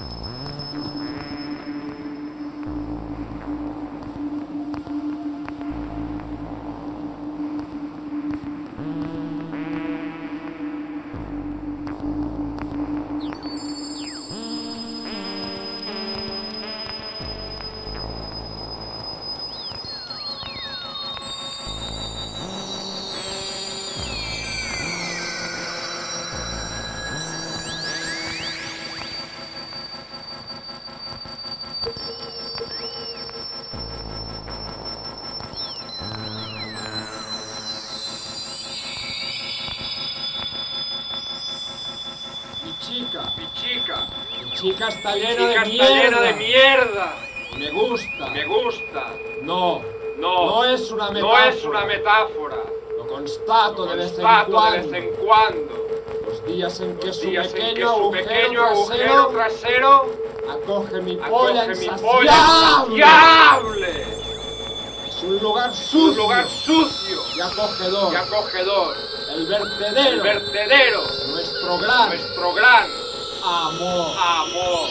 Uh -huh. Chica, Mi chica, mi chica está mi llena chica de está llena de mierda. Me gusta. Me gusta. No, No, no es una no metáfora. es una metáfora. Lo constato de vez en de cuando. vez en cuando. Los días en que Los su días en que pequeño su agujero pequeño trasero agujero trasero acoge mi polla acoge mi polla insaciable. insaciable. Es un lugar Un sucio lugar sucio y acogedor. y acogedor. El El vertedero. vertedero, Nuestro gran nuestro gran amor. amor.